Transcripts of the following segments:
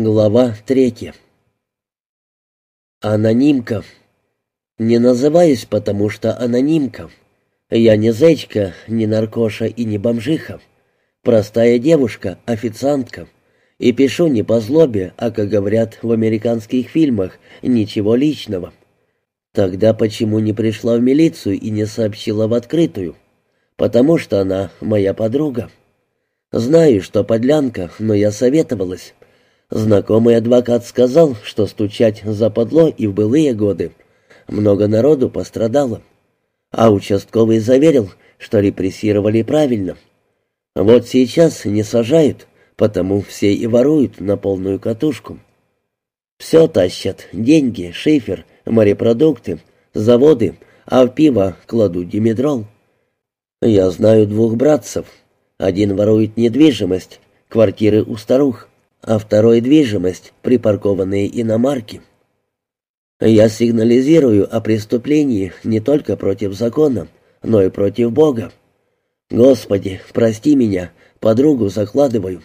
Глава третья. Анонимка. Не называюсь, потому что анонимка. Я не зечка, не наркоша и не бомжиха. Простая девушка, официантка. И пишу не по злобе, а, как говорят в американских фильмах, ничего личного. Тогда почему не пришла в милицию и не сообщила в открытую? Потому что она моя подруга. Знаю, что подлянка, но я советовалась. Знакомый адвокат сказал, что стучать западло и в былые годы. Много народу пострадало. А участковый заверил, что репрессировали правильно. Вот сейчас не сажают, потому все и воруют на полную катушку. Все тащат, деньги, шифер, морепродукты, заводы, а в пиво кладут димедрол. Я знаю двух братцев. Один ворует недвижимость, квартиры у старух а второй — движимость, припаркованные иномарки. Я сигнализирую о преступлении не только против закона, но и против Бога. Господи, прости меня, подругу закладываю.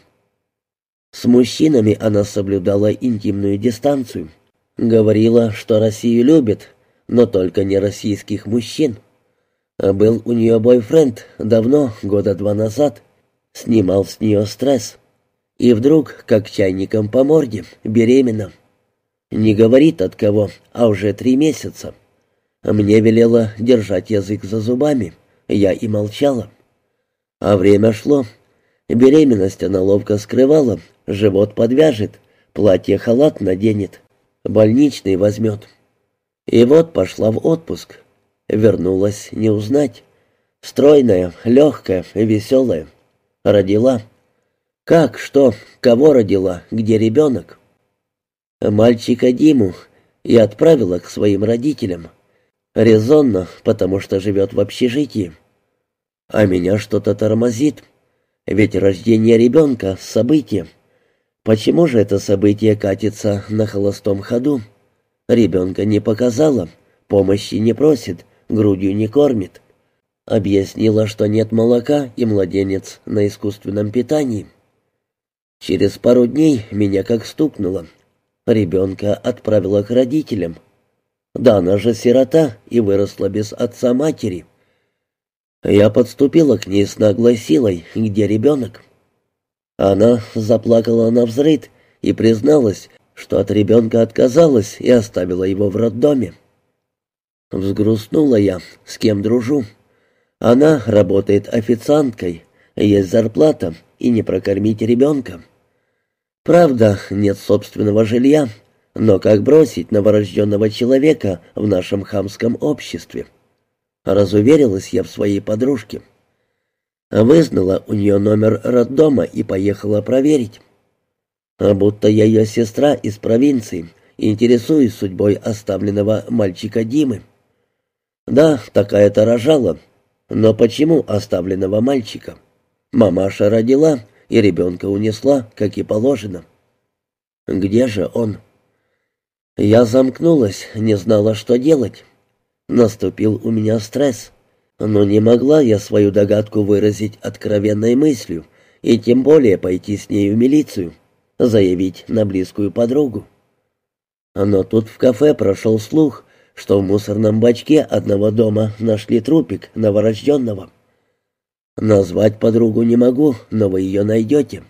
С мужчинами она соблюдала интимную дистанцию. Говорила, что Россию любит, но только не российских мужчин. Был у нее бойфренд давно, года два назад. Снимал с нее стресс. И вдруг, как чайником по морде, беременна. Не говорит от кого, а уже три месяца. Мне велела держать язык за зубами. Я и молчала. А время шло. Беременность она ловко скрывала, живот подвяжет, платье-халат наденет, больничный возьмет. И вот пошла в отпуск. Вернулась не узнать. Стройная, легкая, веселая. Родила. «Как? Что? Кого родила? Где ребенок?» «Мальчика Диму и отправила к своим родителям. Резонно, потому что живет в общежитии. А меня что-то тормозит. Ведь рождение ребенка — событие. Почему же это событие катится на холостом ходу? Ребенка не показала, помощи не просит, грудью не кормит. Объяснила, что нет молока и младенец на искусственном питании. Через пару дней меня как стукнуло. Ребенка отправила к родителям. Да она же сирота и выросла без отца-матери. Я подступила к ней с наглой силой, где ребенок. Она заплакала на взрыд и призналась, что от ребенка отказалась и оставила его в роддоме. Взгрустнула я, с кем дружу. Она работает официанткой, есть зарплата и не прокормить ребенка. Правда, нет собственного жилья, но как бросить новорожденного человека в нашем хамском обществе? Разуверилась я в своей подружке. Вызнала у нее номер роддома и поехала проверить. А будто я ее сестра из провинции, интересуюсь судьбой оставленного мальчика Димы. Да, такая-то рожала, но почему оставленного мальчика? Мамаша родила, и ребенка унесла, как и положено. Где же он? Я замкнулась, не знала, что делать. Наступил у меня стресс, но не могла я свою догадку выразить откровенной мыслью и тем более пойти с ней в милицию, заявить на близкую подругу. Но тут в кафе прошел слух, что в мусорном бачке одного дома нашли трупик новорожденного. Назвать подругу не могу, но вы ее найдете.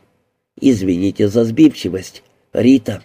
Извините за сбивчивость. Рита.